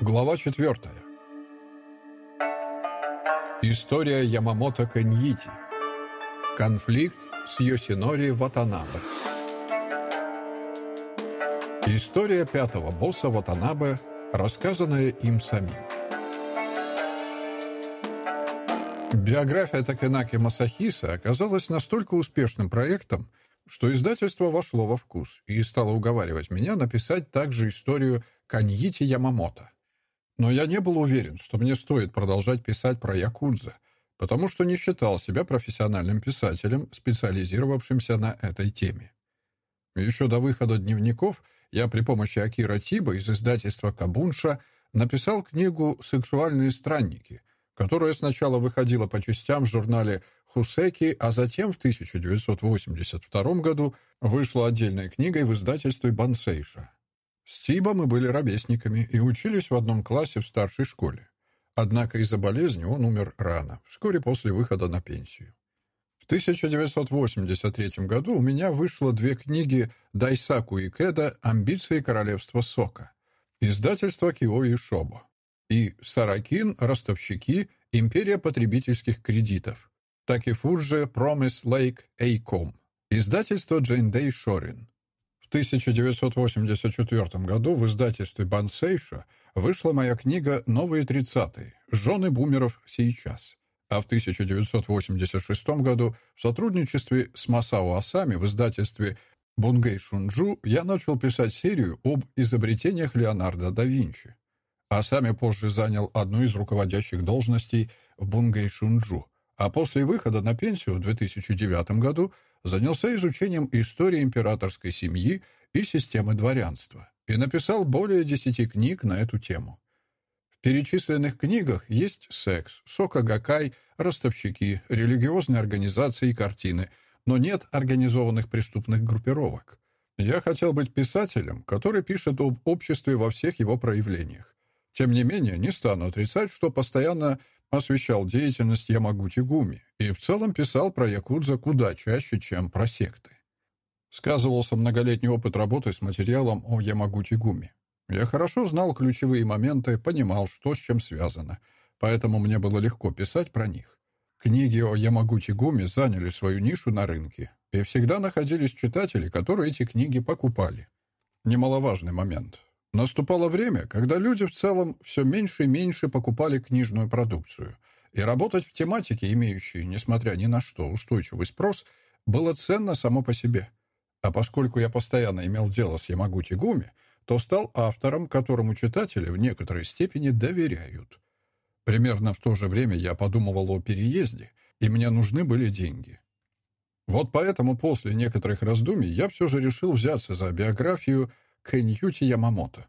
Глава 4. История Ямамото Каньити. Конфликт с Йосинори Ватанабе. История пятого босса Ватанабе, рассказанная им самим. Биография Такенаки Масахиса оказалась настолько успешным проектом, что издательство вошло во вкус и стало уговаривать меня написать также историю Каньити Ямамото. Но я не был уверен, что мне стоит продолжать писать про Якудза, потому что не считал себя профессиональным писателем, специализировавшимся на этой теме. Еще до выхода дневников я при помощи Акира Тиба из издательства Кабунша написал книгу «Сексуальные странники», которая сначала выходила по частям в журнале Хусеки, а затем в 1982 году вышла отдельной книгой в издательстве Бансейша. С Тиба мы были ровесниками и учились в одном классе в старшей школе. Однако из-за болезни он умер рано, вскоре после выхода на пенсию. В 1983 году у меня вышло две книги Дайсаку и Кеда «Амбиции королевства Сока», издательство Кио и Шобо, и Саракин «Ростовщики. Империя потребительских кредитов», Такифурже Promise Lake Эйком, издательство Джейндей Шорин. В 1984 году в издательстве Бансейша вышла моя книга «Новые тридцатые. Жены бумеров сейчас». А в 1986 году в сотрудничестве с Масао Асами в издательстве Бунгэй Шунджу я начал писать серию об изобретениях Леонардо да Винчи. Асами позже занял одну из руководящих должностей в Бунгэй Шунджу, а после выхода на пенсию в 2009 году занялся изучением истории императорской семьи и системы дворянства и написал более десяти книг на эту тему. В перечисленных книгах есть секс, сокагакай, ростовщики, религиозные организации и картины, но нет организованных преступных группировок. Я хотел быть писателем, который пишет об обществе во всех его проявлениях. Тем не менее, не стану отрицать, что постоянно освещал деятельность Ямагути Гуми и в целом писал про якудза куда чаще, чем про секты. Сказывался многолетний опыт работы с материалом о Ямагути Гуми. Я хорошо знал ключевые моменты, понимал, что с чем связано, поэтому мне было легко писать про них. Книги о Ямагути Гуми заняли свою нишу на рынке, и всегда находились читатели, которые эти книги покупали. Немаловажный момент. Наступало время, когда люди в целом все меньше и меньше покупали книжную продукцию, и работать в тематике, имеющей, несмотря ни на что, устойчивый спрос, было ценно само по себе. А поскольку я постоянно имел дело с Ямагути Гуми, то стал автором, которому читатели в некоторой степени доверяют. Примерно в то же время я подумывал о переезде, и мне нужны были деньги. Вот поэтому после некоторых раздумий я все же решил взяться за биографию Кэньюти Ямамото.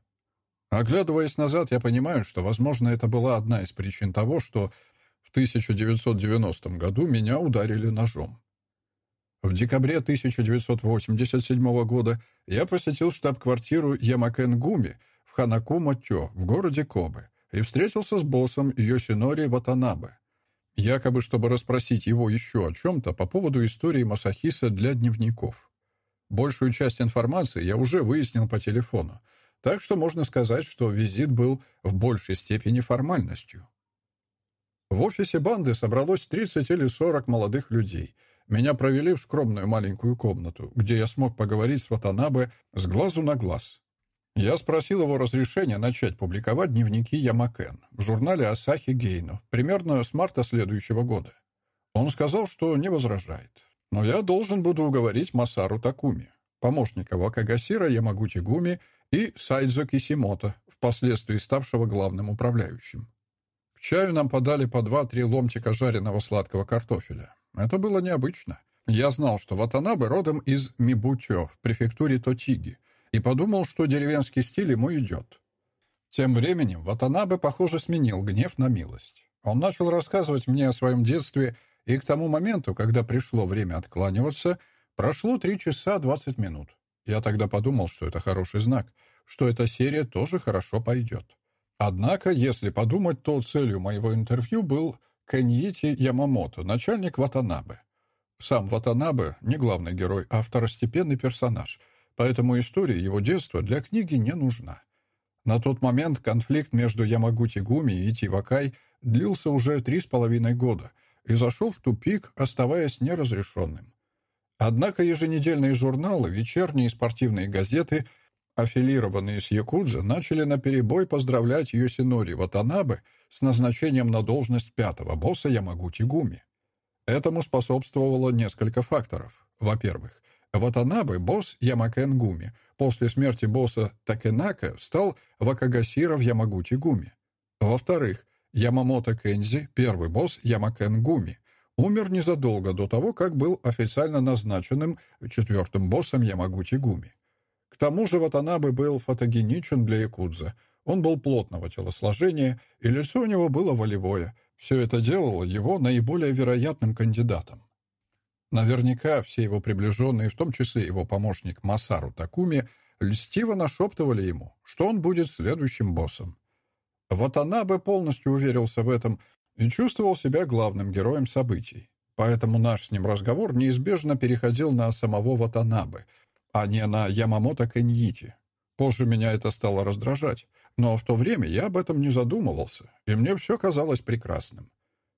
Оглядываясь назад, я понимаю, что, возможно, это была одна из причин того, что в 1990 году меня ударили ножом. В декабре 1987 года я посетил штаб-квартиру Ямакен Гуми в Ханакумо-Тё в городе Кобе и встретился с боссом Йосинори Ватанабе, якобы чтобы расспросить его еще о чем-то по поводу истории Масахиса для дневников. Большую часть информации я уже выяснил по телефону, так что можно сказать, что визит был в большей степени формальностью. В офисе банды собралось 30 или 40 молодых людей. Меня провели в скромную маленькую комнату, где я смог поговорить с Ватанабе с глазу на глаз. Я спросил его разрешения начать публиковать дневники Ямакен в журнале Асахи Гейно примерно с марта следующего года. Он сказал, что не возражает. Но я должен буду уговорить Масару Такуми, помощника Вакагасира Ямагути Гуми и Сайдзо Кисимото, впоследствии ставшего главным управляющим. К чаю нам подали по два-три ломтика жареного сладкого картофеля. Это было необычно. Я знал, что Ватанабе родом из Мибутё в префектуре Тотиги, и подумал, что деревенский стиль ему идет. Тем временем Ватанабе, похоже, сменил гнев на милость. Он начал рассказывать мне о своем детстве и к тому моменту, когда пришло время откланиваться, прошло три часа двадцать минут. Я тогда подумал, что это хороший знак, что эта серия тоже хорошо пойдет. Однако, если подумать, то целью моего интервью был Кеньити Ямамото, начальник Ватанабе. Сам Ватанабе не главный герой, а второстепенный персонаж, поэтому история его детства для книги не нужна. На тот момент конфликт между Ямагути Гуми и Тивакай длился уже три с половиной года и зашел в тупик, оставаясь неразрешенным. Однако еженедельные журналы, вечерние и спортивные газеты, аффилированные с Якудза, начали наперебой поздравлять Йосинори Ватанабе с назначением на должность пятого босса Ямагути Гуми. Этому способствовало несколько факторов. Во-первых, Ватанабе, босс Ямакен Гуми, после смерти босса Такенака стал Вакагасира в Ямагути Гуми. Во-вторых, Ямамото Кензи, первый босс Ямакен Гуми, умер незадолго до того, как был официально назначенным четвертым боссом Ямагути Гуми. К тому же Ватанабе был фотогеничен для якудза. Он был плотного телосложения, и лицо у него было волевое. Все это делало его наиболее вероятным кандидатом. Наверняка все его приближенные, в том числе его помощник Масару Такуми, льстиво нашептывали ему, что он будет следующим боссом. Ватанабе полностью уверился в этом и чувствовал себя главным героем событий. Поэтому наш с ним разговор неизбежно переходил на самого Ватанабе, а не на Ямамото Каньити. Позже меня это стало раздражать, но в то время я об этом не задумывался, и мне все казалось прекрасным.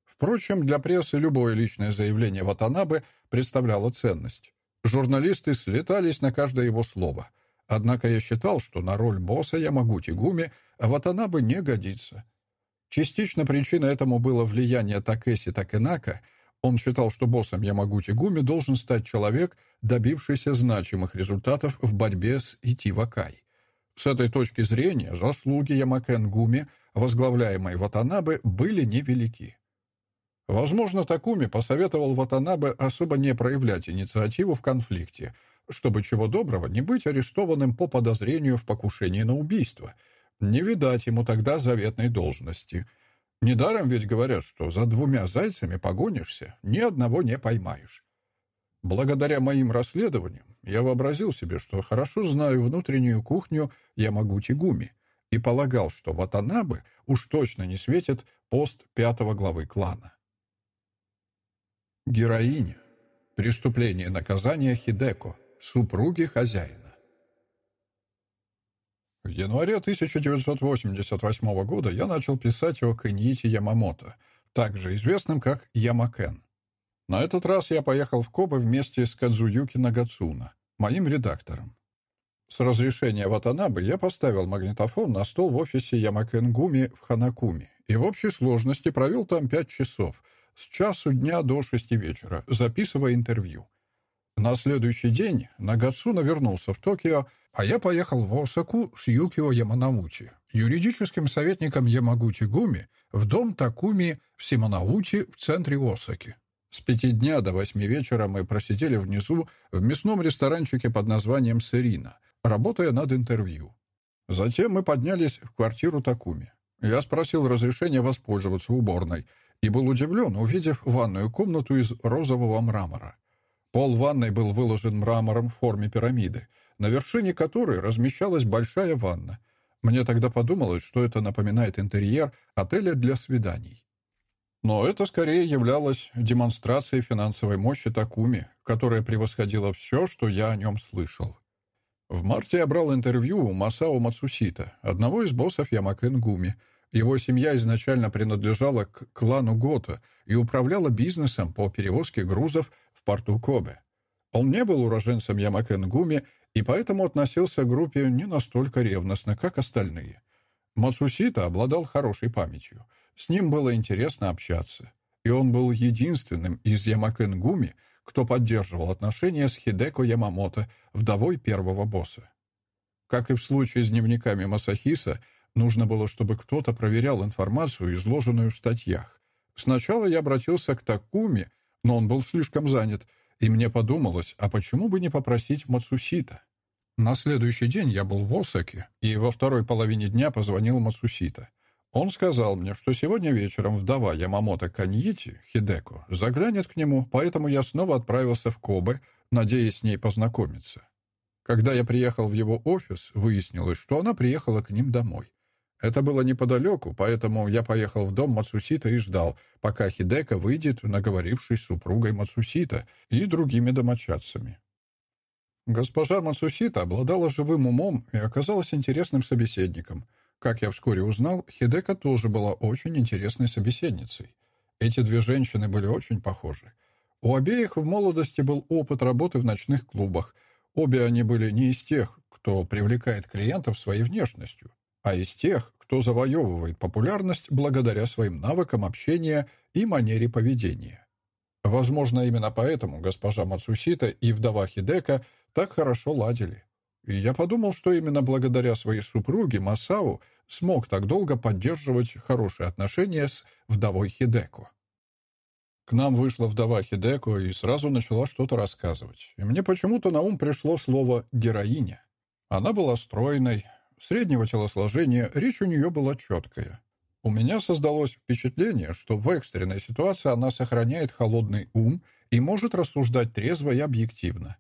Впрочем, для прессы любое личное заявление Ватанабе представляло ценность. Журналисты слетались на каждое его слово. Однако я считал, что на роль босса Ямагути Гуми Ватанабе не годится. Частично причиной этому было влияние Такеси Такенака. Он считал, что боссом Ямагути Гуми должен стать человек, добившийся значимых результатов в борьбе с Итивакай. С этой точки зрения заслуги Ямакен Гуми, возглавляемой Ватанабе, были невелики. Возможно, Такуми посоветовал Ватанабе особо не проявлять инициативу в конфликте, чтобы чего доброго не быть арестованным по подозрению в покушении на убийство. Не видать ему тогда заветной должности. Недаром ведь говорят, что за двумя зайцами погонишься, ни одного не поймаешь. Благодаря моим расследованиям я вообразил себе, что хорошо знаю внутреннюю кухню Ямагути Гуми и полагал, что Ватанабе уж точно не светит пост пятого главы клана. Героиня. Преступление наказания Хидеко. Супруги хозяина. В январе 1988 года я начал писать о Каньите Ямамото, также известным как Ямакен. На этот раз я поехал в Кобе вместе с Кадзуюки Нагацуна, моим редактором. С разрешения Ватанабы я поставил магнитофон на стол в офисе Ямакен Гуми в Ханакуми и в общей сложности провел там пять часов — с часу дня до шести вечера, записывая интервью. На следующий день Нагацуна вернулся в Токио, а я поехал в Осаку с Юкио Яманаути, юридическим советником Ямагути Гуми, в дом Такуми в Симонаути в центре Осаки. С пяти дня до восьми вечера мы просидели внизу в мясном ресторанчике под названием «Сырина», работая над интервью. Затем мы поднялись в квартиру Такуми. Я спросил разрешения воспользоваться уборной — и был удивлен, увидев ванную комнату из розового мрамора. Пол ванной был выложен мрамором в форме пирамиды, на вершине которой размещалась большая ванна. Мне тогда подумалось, что это напоминает интерьер отеля для свиданий. Но это скорее являлось демонстрацией финансовой мощи Такуми, которая превосходила все, что я о нем слышал. В марте я брал интервью у Масао Мацусита, одного из боссов Ямакен Гуми, его семья изначально принадлежала к клану Гота и управляла бизнесом по перевозке грузов в порту Кобе. Он не был уроженцем Ямакенгуми и поэтому относился к группе не настолько ревностно, как остальные. Мацусита обладал хорошей памятью. С ним было интересно общаться. И он был единственным из Ямакенгуми, кто поддерживал отношения с Хидеко Ямамото, вдовой первого босса. Как и в случае с дневниками Масахиса, Нужно было, чтобы кто-то проверял информацию, изложенную в статьях. Сначала я обратился к Такуми, но он был слишком занят, и мне подумалось, а почему бы не попросить Мацусита? На следующий день я был в Осаке, и во второй половине дня позвонил Мацусита. Он сказал мне, что сегодня вечером вдова Ямамото Каньити, Хидеко, заглянет к нему, поэтому я снова отправился в Кобе, надеясь с ней познакомиться. Когда я приехал в его офис, выяснилось, что она приехала к ним домой. Это было неподалеку, поэтому я поехал в дом Мацусита и ждал, пока Хидека выйдет, наговорившись с супругой Мацусита и другими домочадцами. Госпожа Мацусита обладала живым умом и оказалась интересным собеседником. Как я вскоре узнал, Хидека тоже была очень интересной собеседницей. Эти две женщины были очень похожи. У обеих в молодости был опыт работы в ночных клубах. Обе они были не из тех, кто привлекает клиентов своей внешностью, а из тех, кто завоевывает популярность благодаря своим навыкам общения и манере поведения. Возможно, именно поэтому госпожа Мацусита и вдова Хидека так хорошо ладили. И я подумал, что именно благодаря своей супруге Масау смог так долго поддерживать хорошие отношения с вдовой Хидеко. К нам вышла вдова Хидеко и сразу начала что-то рассказывать. И мне почему-то на ум пришло слово «героиня». Она была стройной, среднего телосложения, речь у нее была четкая. У меня создалось впечатление, что в экстренной ситуации она сохраняет холодный ум и может рассуждать трезво и объективно.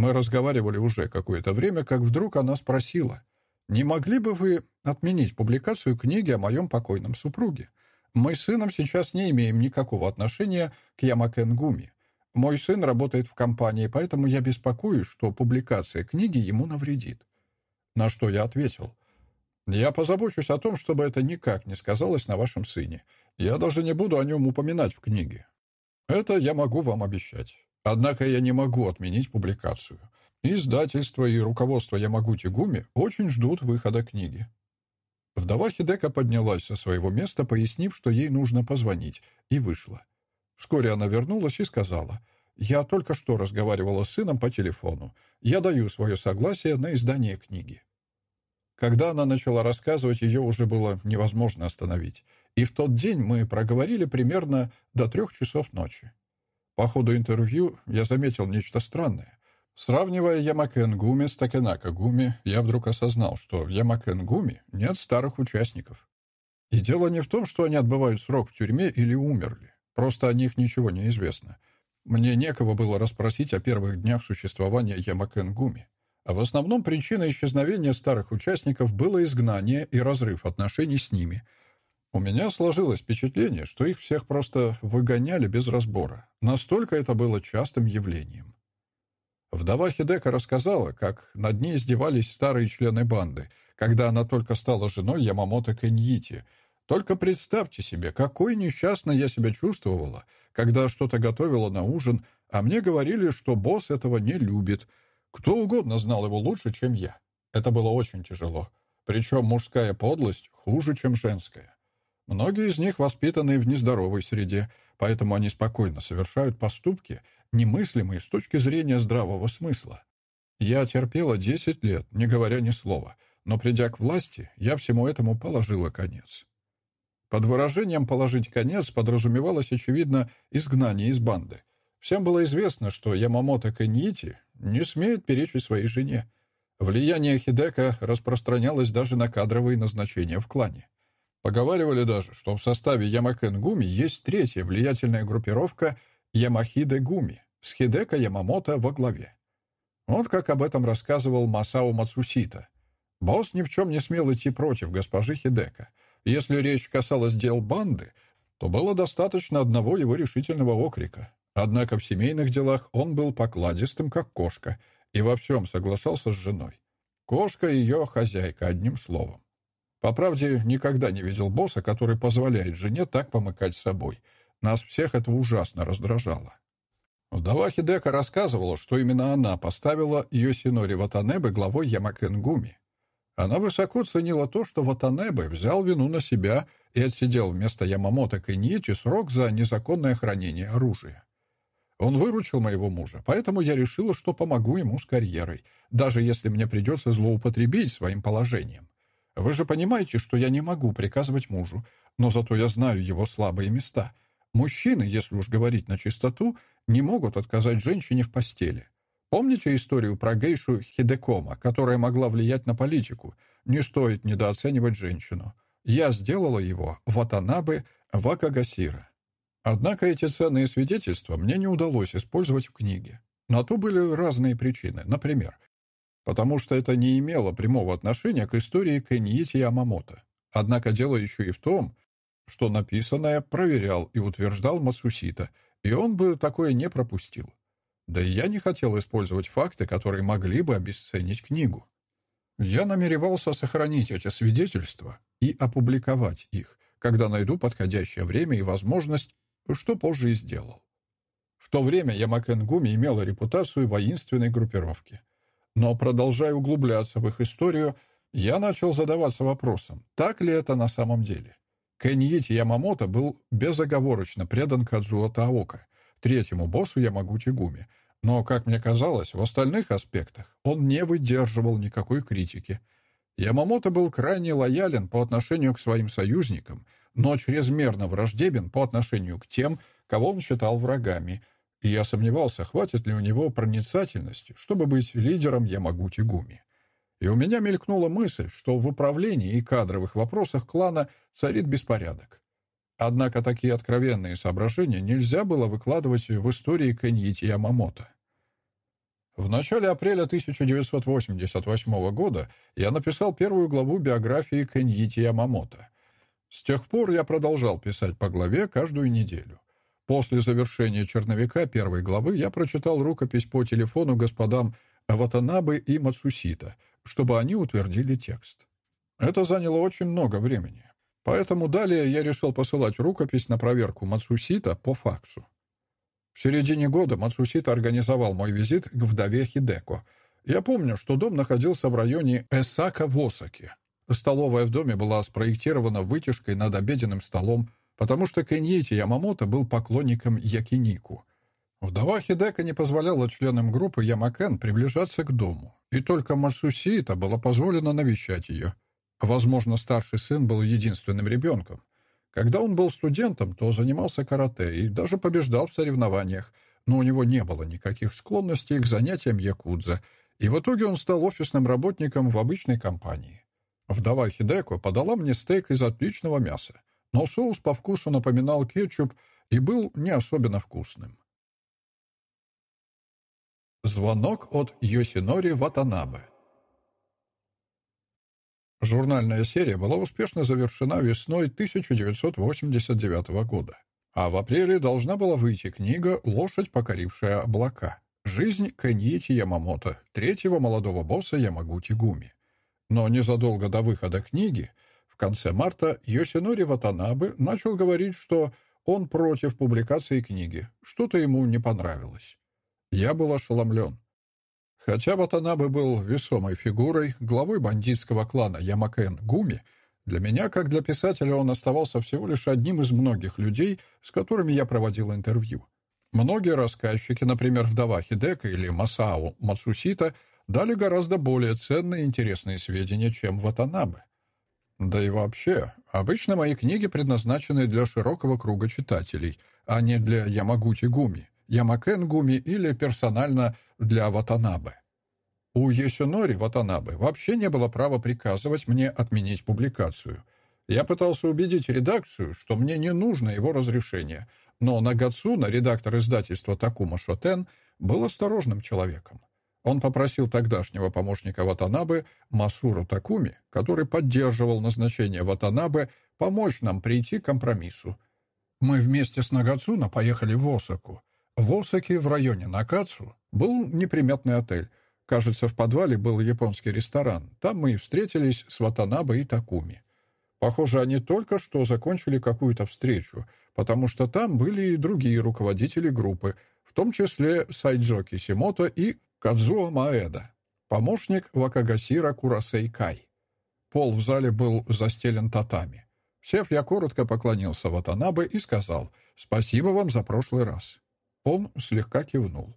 Мы разговаривали уже какое-то время, как вдруг она спросила, «Не могли бы вы отменить публикацию книги о моем покойном супруге? Мы с сыном сейчас не имеем никакого отношения к Ямакенгуми. Мой сын работает в компании, поэтому я беспокоюсь, что публикация книги ему навредит. На что я ответил. Я позабочусь о том, чтобы это никак не сказалось на вашем сыне. Я даже не буду о нем упоминать в книге. Это я могу вам обещать. Однако я не могу отменить публикацию. Издательство и руководство Ямагути Гуми очень ждут выхода книги. Вдова Хидека поднялась со своего места, пояснив, что ей нужно позвонить, и вышла. Вскоре она вернулась и сказала, «Я только что разговаривала с сыном по телефону. Я даю свое согласие на издание книги». Когда она начала рассказывать, ее уже было невозможно остановить. И в тот день мы проговорили примерно до трех часов ночи. По ходу интервью я заметил нечто странное. Сравнивая Ямакен-гуми с Такенака-гуми, я вдруг осознал, что в Ямакен-гуми нет старых участников. И дело не в том, что они отбывают срок в тюрьме или умерли. Просто о них ничего не известно. Мне некого было расспросить о первых днях существования Ямакен-гуми. А в основном причиной исчезновения старых участников было изгнание и разрыв отношений с ними. У меня сложилось впечатление, что их всех просто выгоняли без разбора. Настолько это было частым явлением. Вдова Хидека рассказала, как над ней издевались старые члены банды, когда она только стала женой Ямамото Кеньити. Только представьте себе, какой несчастной я себя чувствовала, когда что-то готовила на ужин, а мне говорили, что босс этого не любит. Кто угодно знал его лучше, чем я. Это было очень тяжело. Причем мужская подлость хуже, чем женская. Многие из них воспитаны в нездоровой среде, поэтому они спокойно совершают поступки, немыслимые с точки зрения здравого смысла. Я терпела 10 лет, не говоря ни слова, но придя к власти, я всему этому положила конец. Под выражением «положить конец» подразумевалось, очевидно, изгнание из банды. Всем было известно, что Ямамото Каньити не смеет перечить своей жене. Влияние Хидека распространялось даже на кадровые назначения в клане. Поговаривали даже, что в составе Ямакен-гуми есть третья влиятельная группировка Ямахиде-гуми с Хидека Ямамото во главе. Вот как об этом рассказывал Масао Мацусита. Босс ни в чем не смел идти против госпожи Хидека. Если речь касалась дел банды, то было достаточно одного его решительного окрика. Однако в семейных делах он был покладистым, как кошка, и во всем соглашался с женой. Кошка — ее хозяйка, одним словом. По правде, никогда не видел босса, который позволяет жене так помыкать собой. Нас всех это ужасно раздражало. Вдова Хидека рассказывала, что именно она поставила Йосинори Ватанебе главой Ямакенгуми. Она высоко ценила то, что Ватанебе взял вину на себя и отсидел вместо Ямамото Кэньичи срок за незаконное хранение оружия. Он выручил моего мужа, поэтому я решила, что помогу ему с карьерой, даже если мне придется злоупотребить своим положением. Вы же понимаете, что я не могу приказывать мужу, но зато я знаю его слабые места. Мужчины, если уж говорить на чистоту, не могут отказать женщине в постели. Помните историю про гейшу Хидекома, которая могла влиять на политику? Не стоит недооценивать женщину. Я сделала его Ватанабе Вакагасира. Однако эти ценные свидетельства мне не удалось использовать в книге. На то были разные причины. Например, потому что это не имело прямого отношения к истории Кеньити Ямамото. Однако дело еще и в том, что написанное проверял и утверждал Мацусита, и он бы такое не пропустил. Да и я не хотел использовать факты, которые могли бы обесценить книгу. Я намеревался сохранить эти свидетельства и опубликовать их, когда найду подходящее время и возможность, что позже и сделал. В то время Ямакен-Гуми имела репутацию воинственной группировки. Но, продолжая углубляться в их историю, я начал задаваться вопросом, так ли это на самом деле. Кэньити Ямамото был безоговорочно предан Кадзуо Таока, третьему боссу Ямагути-Гуми, но, как мне казалось, в остальных аспектах он не выдерживал никакой критики. Ямамото был крайне лоялен по отношению к своим союзникам, но чрезмерно враждебен по отношению к тем, кого он считал врагами, и я сомневался, хватит ли у него проницательности, чтобы быть лидером Ямагути-Гуми. И у меня мелькнула мысль, что в управлении и кадровых вопросах клана царит беспорядок. Однако такие откровенные соображения нельзя было выкладывать в истории Кэньити Ямамото. В начале апреля 1988 года я написал первую главу биографии Кэньити Ямамото. С тех пор я продолжал писать по главе каждую неделю. После завершения черновика первой главы я прочитал рукопись по телефону господам Ватанабы и Мацусита, чтобы они утвердили текст. Это заняло очень много времени. Поэтому далее я решил посылать рукопись на проверку Мацусита по факсу. В середине года Мацусита организовал мой визит к вдове Хидеко. Я помню, что дом находился в районе Эсака в Осаке. Столовая в доме была спроектирована вытяжкой над обеденным столом, потому что Кеньити Ямамото был поклонником Якинику. Вдова Хидека не позволяла членам группы Ямакен приближаться к дому, и только Мацусита было позволено навещать ее — Возможно, старший сын был единственным ребенком. Когда он был студентом, то занимался карате и даже побеждал в соревнованиях, но у него не было никаких склонностей к занятиям якудза, и в итоге он стал офисным работником в обычной компании. Вдова Хидеко подала мне стейк из отличного мяса, но соус по вкусу напоминал кетчуп и был не особенно вкусным. Звонок от Йосинори Ватанабе Журнальная серия была успешно завершена весной 1989 года. А в апреле должна была выйти книга «Лошадь, покорившая облака. Жизнь Каньити Ямамото, третьего молодого босса Ямагути Гуми». Но незадолго до выхода книги, конце марта, Йосинори Ватанабе начал говорить, что он против публикации книги, что-то ему не понравилось. Я был ошеломлен. Хотя Ватанабе был весомой фигурой, главой бандитского клана Ямакен Гуми, для меня, как для писателя, он оставался всего лишь одним из многих людей, с которыми я проводил интервью. Многие рассказчики, например, вдова Хидека или Масао Мацусита, дали гораздо более ценные и интересные сведения, чем Ватанабе. Да и вообще, обычно мои книги предназначены для широкого круга читателей, а не для Ямагути Гуми. Ямакен Гуми или персонально для Ватанабе. У Есюнори Ватанабе вообще не было права приказывать мне отменить публикацию. Я пытался убедить редакцию, что мне не нужно его разрешение, но Нагацуна, редактор издательства Такума Шотен, был осторожным человеком. Он попросил тогдашнего помощника Ватанабе Масуру Такуми, который поддерживал назначение Ватанабе, помочь нам прийти к компромиссу. Мы вместе с Нагацуна поехали в Осаку. В Осаке, в районе Накацу, был неприметный отель. Кажется, в подвале был японский ресторан. Там мы и встретились с Ватанабе и Такуми. Похоже, они только что закончили какую-то встречу, потому что там были и другие руководители группы, в том числе Сайдзо Кисимото и Кадзуо Маэда, помощник Вакагасира Курасей Кай. Пол в зале был застелен татами. Сев, я коротко поклонился Ватанабе и сказал «Спасибо вам за прошлый раз». Он слегка кивнул.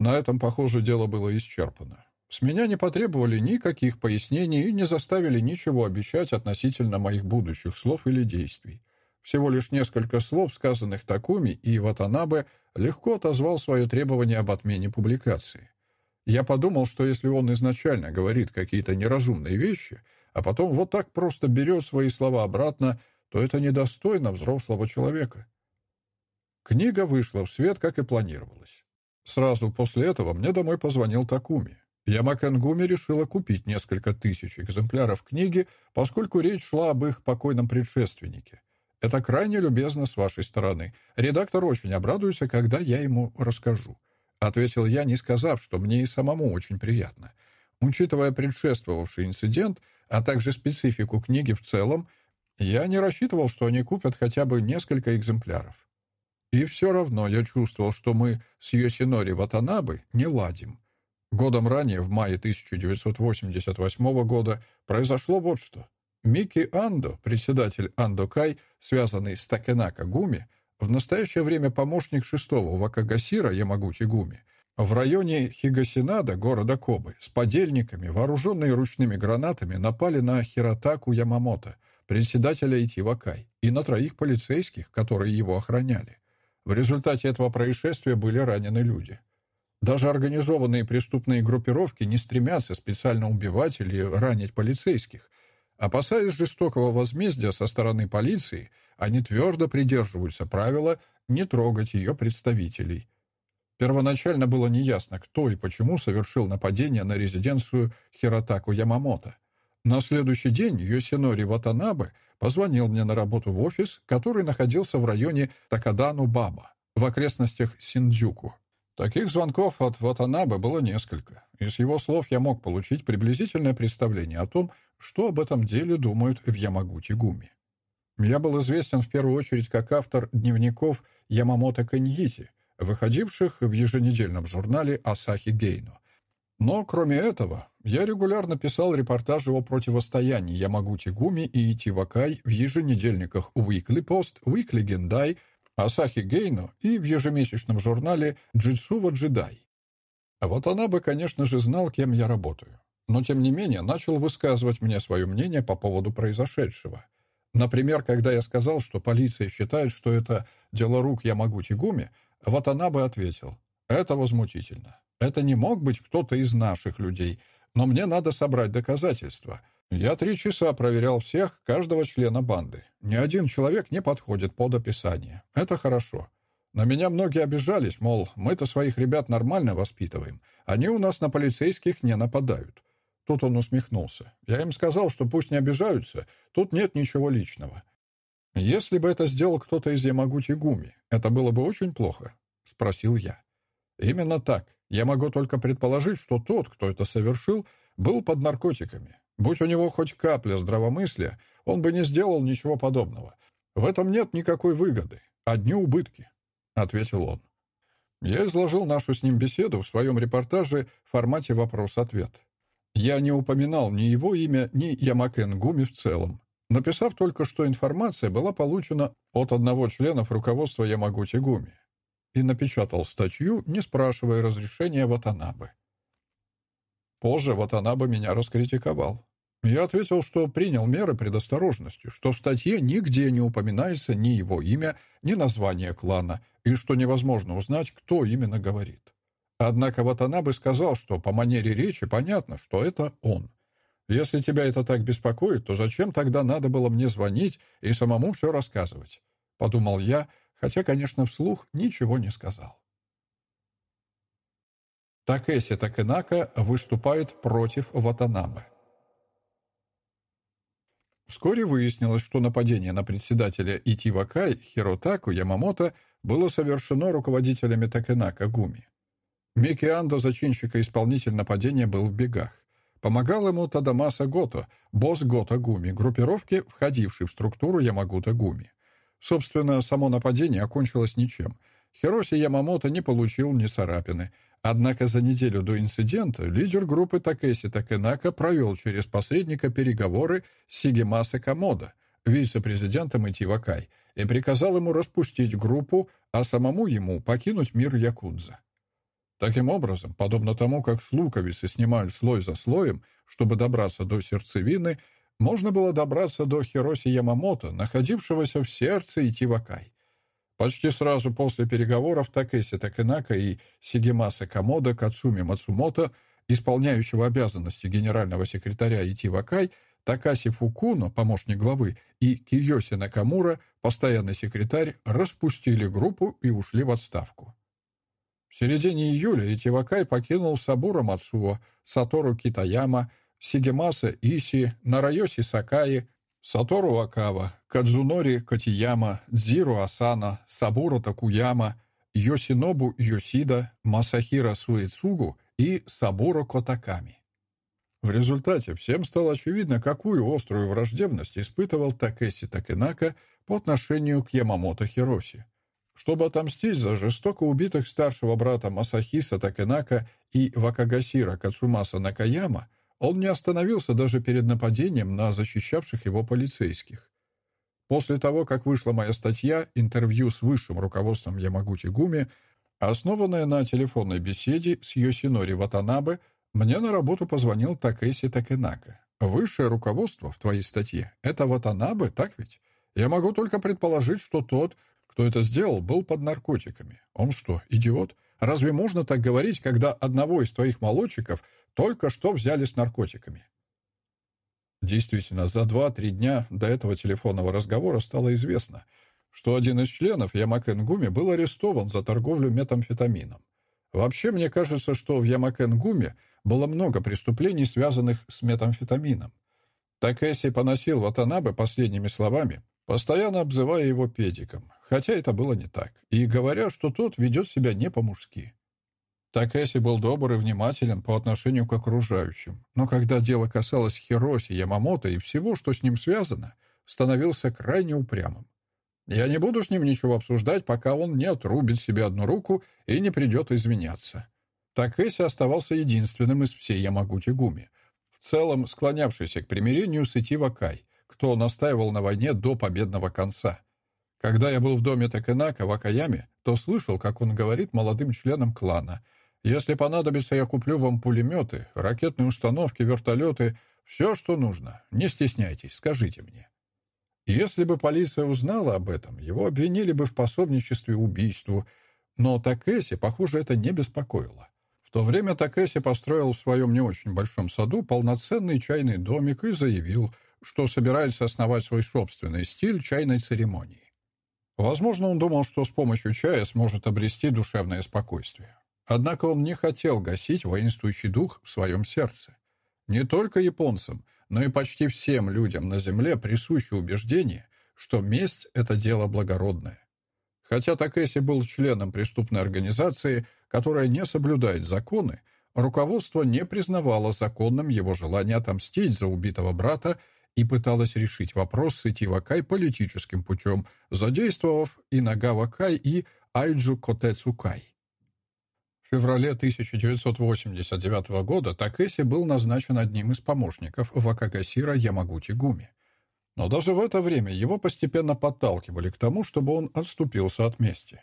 На этом, похоже, дело было исчерпано. С меня не потребовали никаких пояснений и не заставили ничего обещать относительно моих будущих слов или действий. Всего лишь несколько слов, сказанных Такуми, и Ватанабе легко отозвал свое требование об отмене публикации. Я подумал, что если он изначально говорит какие-то неразумные вещи, а потом вот так просто берет свои слова обратно, то это недостойно взрослого человека. Книга вышла в свет, как и планировалось. Сразу после этого мне домой позвонил Такуми. Ямакенгуми решила купить несколько тысяч экземпляров книги, поскольку речь шла об их покойном предшественнике. Это крайне любезно с вашей стороны. Редактор очень обрадуется, когда я ему расскажу. Ответил я, не сказав, что мне и самому очень приятно. Учитывая предшествовавший инцидент, а также специфику книги в целом, я не рассчитывал, что они купят хотя бы несколько экземпляров. И все равно я чувствовал, что мы с Йосинори Ватанабы не ладим. Годом ранее, в мае 1988 года, произошло вот что. Микки Андо, председатель Андо Кай, связанный с Такенака Гуми, в настоящее время помощник шестого Вакагасира Ямагути Гуми, в районе Хигасинада, города Кобы, с подельниками, вооруженные ручными гранатами, напали на Хиротаку Ямамото, председателя Итивакай, и на троих полицейских, которые его охраняли. В результате этого происшествия были ранены люди. Даже организованные преступные группировки не стремятся специально убивать или ранить полицейских. Опасаясь жестокого возмездия со стороны полиции, они твердо придерживаются правила не трогать ее представителей – Первоначально было неясно, кто и почему совершил нападение на резиденцию Хиротаку Ямамото. На следующий день Йосинори Ватанабе позвонил мне на работу в офис, который находился в районе Такадану-Баба, в окрестностях Синдзюку. Таких звонков от Ватанабе было несколько. Из его слов я мог получить приблизительное представление о том, что об этом деле думают в Ямагути-Гуми. Я был известен в первую очередь как автор дневников Ямамото Каньити — выходивших в еженедельном журнале «Асахи Гейно». Но, кроме этого, я регулярно писал репортажи о противостоянии Ямагути Гуми и Итивакай в еженедельниках Weekly Post, Weekly Gendai, Асахи Гейно и в ежемесячном журнале Джитсува Джедай. Вот она бы, конечно же, знал, кем я работаю. Но, тем не менее, начал высказывать мне свое мнение по поводу произошедшего. Например, когда я сказал, что полиция считает, что это дело рук Ямагути Гуми, Ватанабе ответил, «Это возмутительно. Это не мог быть кто-то из наших людей, но мне надо собрать доказательства. Я три часа проверял всех, каждого члена банды. Ни один человек не подходит под описание. Это хорошо. На меня многие обижались, мол, мы-то своих ребят нормально воспитываем. Они у нас на полицейских не нападают». Тут он усмехнулся. Я им сказал, что пусть не обижаются, тут нет ничего личного. «Если бы это сделал кто-то из Ямагути Гуми, это было бы очень плохо», — спросил я. «Именно так. Я могу только предположить, что тот, кто это совершил, был под наркотиками. Будь у него хоть капля здравомыслия, он бы не сделал ничего подобного. В этом нет никакой выгоды, одни убытки», — ответил он. Я изложил нашу с ним беседу в своем репортаже в формате вопрос-ответ. Я не упоминал ни его имя, ни Ямакен Гуми в целом написав только, что информация была получена от одного членов руководства Ямагути Гуми, и напечатал статью, не спрашивая разрешения Ватанабы. Позже Ватанаба меня раскритиковал. Я ответил, что принял меры предосторожности, что в статье нигде не упоминается ни его имя, ни название клана, и что невозможно узнать, кто именно говорит. Однако Ватанабе сказал, что по манере речи понятно, что это он — если тебя это так беспокоит, то зачем тогда надо было мне звонить и самому все рассказывать? Подумал я, хотя, конечно, вслух ничего не сказал. Такеси Такенака выступает против Ватанабе. Вскоре выяснилось, что нападение на председателя Итивакай Хиротаку Ямамото было совершено руководителями Такенака Гуми. Микки Андо, зачинщика исполнитель нападения, был в бегах. Помогал ему Тадамаса Гото, босс Гото Гуми, группировки, входившей в структуру Ямагута Гуми. Собственно, само нападение окончилось ничем. Хироси Ямамото не получил ни царапины. Однако за неделю до инцидента лидер группы Такеси Такенака провел через посредника переговоры с Сигемаса Камода, вице-президентом Итивакай, и приказал ему распустить группу, а самому ему покинуть мир Якудза. Таким образом, подобно тому, как с луковицы снимают слой за слоем, чтобы добраться до сердцевины, можно было добраться до Хироси Ямамото, находившегося в сердце Итивакай. Почти сразу после переговоров Такеси Такенака и Сигемаса Камода Кацуми Мацумото, исполняющего обязанности генерального секретаря Итивакай, Такаси Фукуно, помощник главы, и Киоси Накамура, постоянный секретарь, распустили группу и ушли в отставку. В середине июля Итивакай покинул Сабура Мацуо, Сатору Китаяма, Сигемаса Иси, Нарайоси Сакаи, Сатору Акава, Кадзунори Катияма, Дзиру Асана, Сабура Такуяма, Йосинобу Йосида, Масахира Суэцугу и Сабура Котаками. В результате всем стало очевидно, какую острую враждебность испытывал Такеси Такенака по отношению к Ямамото Хироси. Чтобы отомстить за жестоко убитых старшего брата Масахиса Такенака и Вакагасира Кацумаса Накаяма, он не остановился даже перед нападением на защищавших его полицейских. После того, как вышла моя статья «Интервью с высшим руководством Ямагути Гуми», основанная на телефонной беседе с Йосинори Ватанабе, мне на работу позвонил Такэси Такенака. Высшее руководство в твоей статье — это Ватанабе, так ведь? Я могу только предположить, что тот, кто это сделал, был под наркотиками. Он что, идиот? Разве можно так говорить, когда одного из твоих молодчиков только что взяли с наркотиками? Действительно, за два-три дня до этого телефонного разговора стало известно, что один из членов Ямакенгуми был арестован за торговлю метамфетамином. Вообще, мне кажется, что в Ямакенгуме было много преступлений, связанных с метамфетамином. Такэси поносил Ватанабе последними словами, постоянно обзывая его педиком, хотя это было не так, и говоря, что тот ведет себя не по-мужски. Такэси был добр и внимателен по отношению к окружающим, но когда дело касалось Хироси, Ямамото и всего, что с ним связано, становился крайне упрямым. Я не буду с ним ничего обсуждать, пока он не отрубит себе одну руку и не придет извиняться. Такэси оставался единственным из всей Ямагути Гуми, в целом склонявшийся к примирению с Итива Кай, кто настаивал на войне до победного конца. Когда я был в доме Такенака в Акаяме, то слышал, как он говорит молодым членам клана. «Если понадобится, я куплю вам пулеметы, ракетные установки, вертолеты, все, что нужно. Не стесняйтесь, скажите мне». Если бы полиция узнала об этом, его обвинили бы в пособничестве убийству, но Такэси, похоже, это не беспокоило. В то время Такэси построил в своем не очень большом саду полноценный чайный домик и заявил, что собирается основать свой собственный стиль чайной церемонии. Возможно, он думал, что с помощью чая сможет обрести душевное спокойствие. Однако он не хотел гасить воинствующий дух в своем сердце. Не только японцам, но и почти всем людям на Земле присуще убеждение, что месть — это дело благородное. Хотя Такэси был членом преступной организации, которая не соблюдает законы, руководство не признавало законным его желание отомстить за убитого брата и пыталась решить вопрос с Итивакай политическим путем, задействовав и Нагавакай, и Айдзу Котецукай. Феврале 1989 года Такеси был назначен одним из помощников Вакагасира Ямагути Гуми. Но даже в это время его постепенно подталкивали к тому, чтобы он отступился от мести.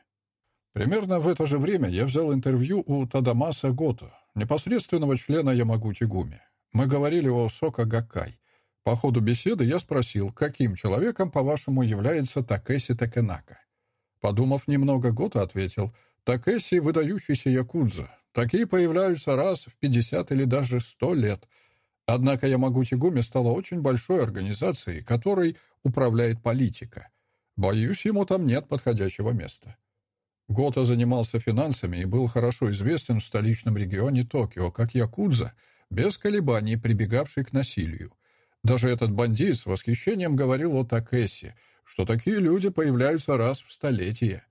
Примерно в это же время я взял интервью у Тадамаса Гото, непосредственного члена Ямагути Гуми. Мы говорили о Сока Гакай, по ходу беседы я спросил, каким человеком, по-вашему, является Такеси Такенака. Подумав немного, Гота ответил, Такеси — выдающийся якудза. Такие появляются раз в 50 или даже 100 лет. Однако Ямагути Гуми стала очень большой организацией, которой управляет политика. Боюсь, ему там нет подходящего места. Гота занимался финансами и был хорошо известен в столичном регионе Токио как якудза, без колебаний прибегавший к насилию. Даже этот бандит с восхищением говорил о Такэсе, что такие люди появляются раз в столетие.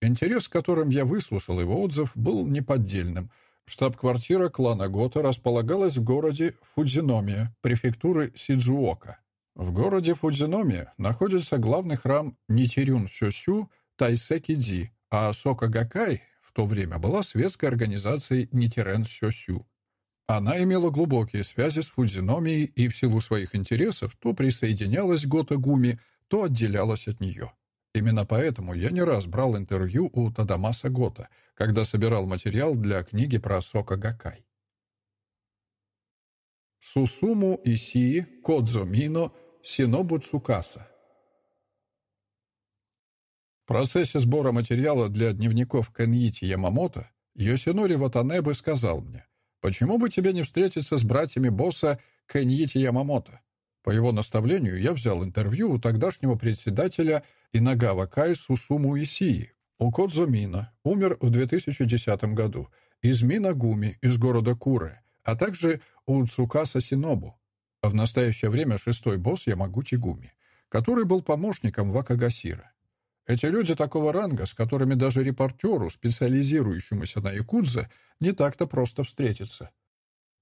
Интерес, с которым я выслушал его отзыв, был неподдельным. Штаб-квартира клана Гота располагалась в городе Фудзиномия, префектуры Сидзуока. В городе Фудзиномия находится главный храм Нитирюн Сёсю Тайсекидзи, а Сока Гакай в то время была светской организацией Нитирен Сёсю. Она имела глубокие связи с Фудзиномией и в силу своих интересов то присоединялась к Гота-Гуми, то отделялась от нее. Именно поэтому я не раз брал интервью у Тадамаса Гота, когда собирал материал для книги про Сока Гакай. Сусуму Исии Кодзо Мино Синобу Цукаса В процессе сбора материала для дневников Кеньити Ямамото Йосинори Ватанебе сказал мне — Почему бы тебе не встретиться с братьями босса Кэньити Ямамото? По его наставлению я взял интервью у тогдашнего председателя Инагава Кай Сусуму Исии, у Кодзо Мина, умер в 2010 году, из Минагуми, из города Куре, а также у Цукаса Синобу, в настоящее время шестой босс Ямагути Гуми, который был помощником Вакагасира. Эти люди такого ранга, с которыми даже репортеру, специализирующемуся на якудзе, не так-то просто встретиться.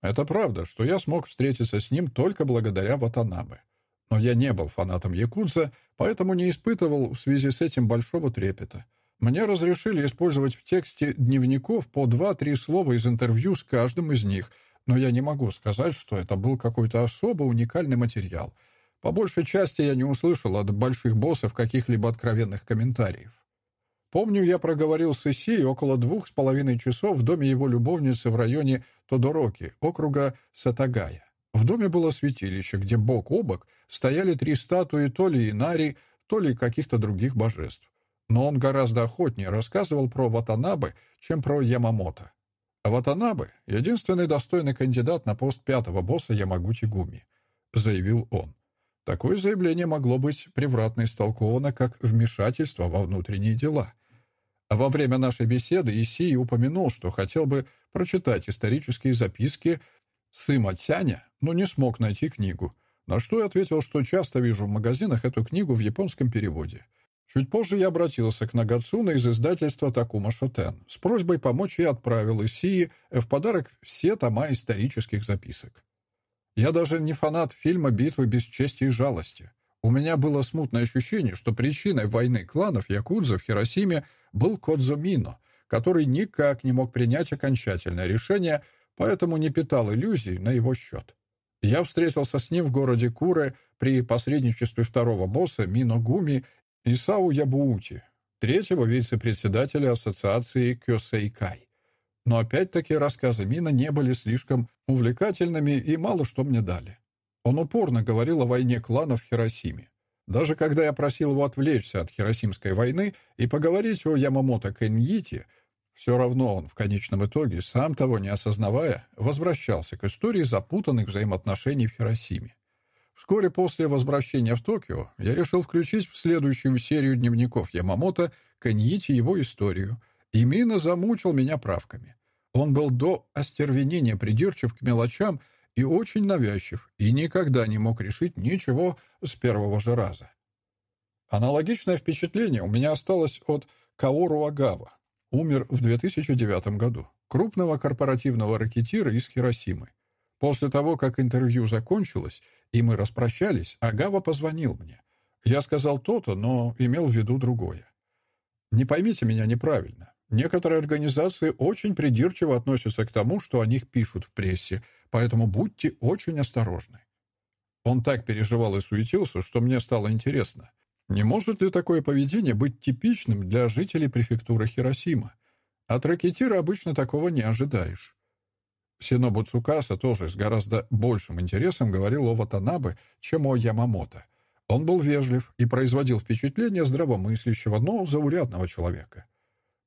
Это правда, что я смог встретиться с ним только благодаря Ватанабе. Но я не был фанатом якудза, поэтому не испытывал в связи с этим большого трепета. Мне разрешили использовать в тексте дневников по два-три слова из интервью с каждым из них, но я не могу сказать, что это был какой-то особо уникальный материал. По большей части я не услышал от больших боссов каких-либо откровенных комментариев. Помню, я проговорил с Исией около двух с половиной часов в доме его любовницы в районе Тодороки, округа Сатагая. В доме было святилище, где бок о бок стояли три статуи то ли Инари, то ли каких-то других божеств. Но он гораздо охотнее рассказывал про Ватанабе, чем про Ямамото. А Ватанабе — единственный достойный кандидат на пост пятого босса Ямагути Гуми, заявил он. Такое заявление могло быть превратно истолковано как вмешательство во внутренние дела. А во время нашей беседы Исии упомянул, что хотел бы прочитать исторические записки Сыма Тяня, но не смог найти книгу, на что я ответил, что часто вижу в магазинах эту книгу в японском переводе. Чуть позже я обратился к Нагацуна из издательства Такума Шотен с просьбой помочь и отправил Исии в подарок все тома исторических записок. Я даже не фанат фильма «Битвы без чести и жалости». У меня было смутное ощущение, что причиной войны кланов Якудза в Хиросиме был Кодзо Мино, который никак не мог принять окончательное решение, поэтому не питал иллюзий на его счет. Я встретился с ним в городе Куре при посредничестве второго босса Мино Гуми Исау Ябуути, третьего вице-председателя ассоциации Кёсэйкай. Но опять-таки рассказы Мина не были слишком увлекательными и мало что мне дали. Он упорно говорил о войне кланов в Хиросиме. Даже когда я просил его отвлечься от Хиросимской войны и поговорить о Ямамото Кэньите, все равно он в конечном итоге, сам того не осознавая, возвращался к истории запутанных взаимоотношений в Хиросиме. Вскоре после возвращения в Токио я решил включить в следующую серию дневников Ямамото Каньити его историю, и Мина замучил меня правками. Он был до остервенения придирчив к мелочам и очень навязчив, и никогда не мог решить ничего с первого же раза. Аналогичное впечатление у меня осталось от Каору Агава. Умер в 2009 году. Крупного корпоративного ракетира из Хиросимы. После того, как интервью закончилось, и мы распрощались, Агава позвонил мне. Я сказал то-то, но имел в виду другое. Не поймите меня неправильно. Некоторые организации очень придирчиво относятся к тому, что о них пишут в прессе, поэтому будьте очень осторожны. Он так переживал и суетился, что мне стало интересно. Не может ли такое поведение быть типичным для жителей префектуры Хиросима? От ракетира обычно такого не ожидаешь. Синобу Цукаса тоже с гораздо большим интересом говорил о Ватанабе, чем о Ямамото. Он был вежлив и производил впечатление здравомыслящего, но заурядного человека.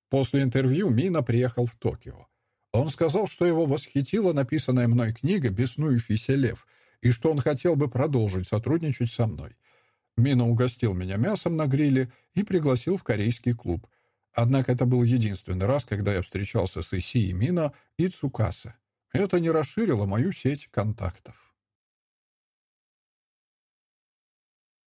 После интервью Мина приехал в Токио. Он сказал, что его восхитила написанная мной книга «Беснующийся лев» и что он хотел бы продолжить сотрудничать со мной. Мина угостил меня мясом на гриле и пригласил в корейский клуб. Однако это был единственный раз, когда я встречался с Иси и Мина и Цукаса. Это не расширило мою сеть контактов.